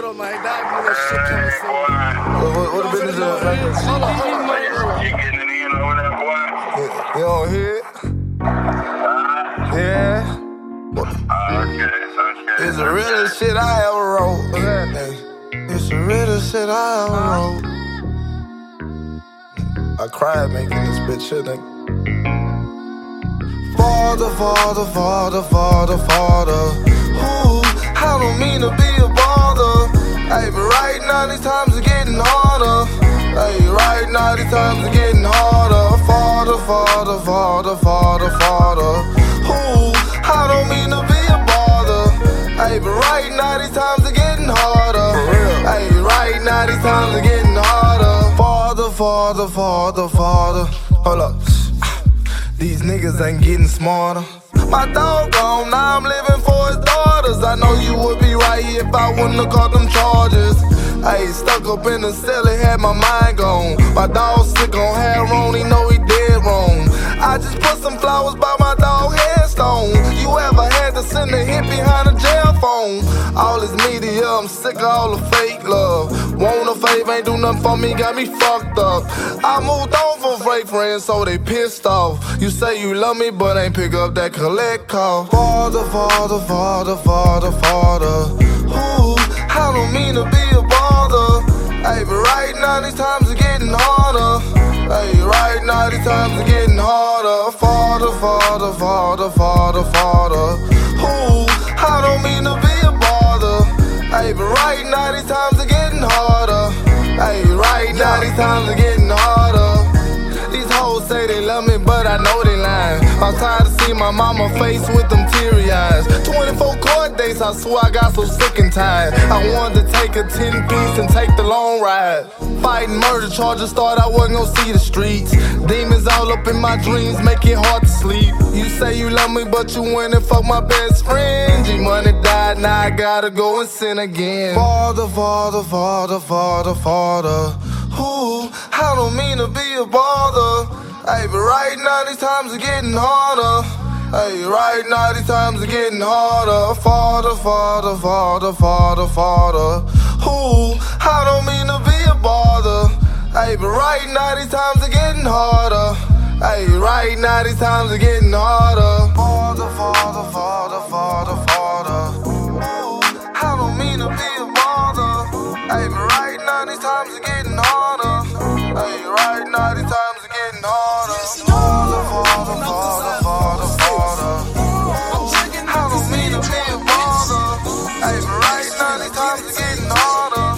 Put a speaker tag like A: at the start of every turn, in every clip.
A: what up, man? That nigga shit coming soon.
B: What, what, what the business is, man?
A: Hold on, hold on, hold on.
C: You getting it in over there, boy?
B: You don't hear it? Yeah.
C: Okay, okay.
B: It's the realest shit I ever wrote. Hey, It's the realest shit I ever wrote. I cried making this bitch shit, nigga. Father, father, father, father, father. Ooh, I don't mean to be a bother. Hey, but right now these times are getting harder. Hey, right now these times are getting harder. Father, father, father, father, father. Ooh, I don't mean to be a bother. Hey, but right now these times are getting harder. Hey, right now these times are getting harder. Father, father, father, father. Hold up. These niggas ain't getting smarter. My dog gone, now I'm if I wouldn't have caught them charges. Hey, stuck up in the cell, it had my mind gone. My dog sick on heroin, he know he dead wrong. I just put some flowers by my dog headstone. You ever had to send a hit behind a jail phone? All this media, I'm sick of all the fake love. Want a fave, ain't do nothing for me, got me fucked up. I moved on from fake friends, so they pissed off. You say you love me, but ain't pick up that collect call. Father, father, father, father, father. Don't mean to be a bother. Hey, but right now these times are getting harder. Hey, right now these times are getting harder. Father, father, father, father, father. Ooh, I don't mean to be a bother. Hey, but right now these times are getting harder. Hey, right now these times are getting harder. These hoes say they love me, but I know they lying. I'm tired of seeing my mama face with them teary eyes. 24 I swear I got so sick and tired. I wanted to take a 10 piece and take the long ride. Fighting murder charges, thought I wasn't gonna see the streets. Demons all up in my dreams, make it hard to sleep. You say you love me, but you went and fucked my best friend. G Money died, now I gotta go and sin again. Father, father, father, father, father. Ooh, I don't mean to be a bother. Hey, but right now these times are getting harder. Hey, right now these times are getting harder. Father, father, father, father, father. Ooh, I don't mean to be a bother. Hey, but right now these times are getting harder. Hey, right now these times are getting harder. Father, father, father, father, father. Ooh, I don't mean to be a bother. Hey, but times are getting harder.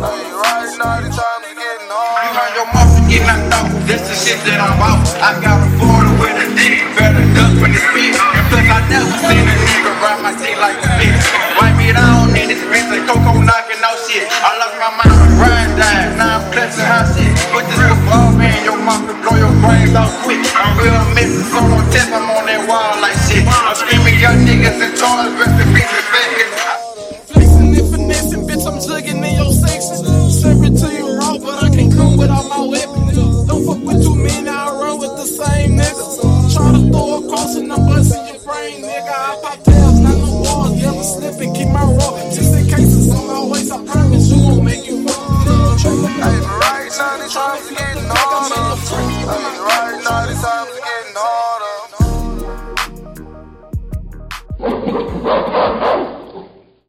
B: Hey, right now these times are getting
C: You heard your mouth get knocked out. That's the shit that I'm about. I got a Florida with a dick. Better duck when it's. And plus, I never seen a nigga ride my seat like a bitch. Wipe me down in this bitch like Coco knocking out shit. I lost my mind. Ryan died. Now I'm clutching hot shit. Put this football man, your mouth to blow your brains out quick. I'm real missing, so don't test
D: the same niggas. Try to throw a cross and I'm busting your brain, nigga. I pop tails, not no walls, yellow slip and keep my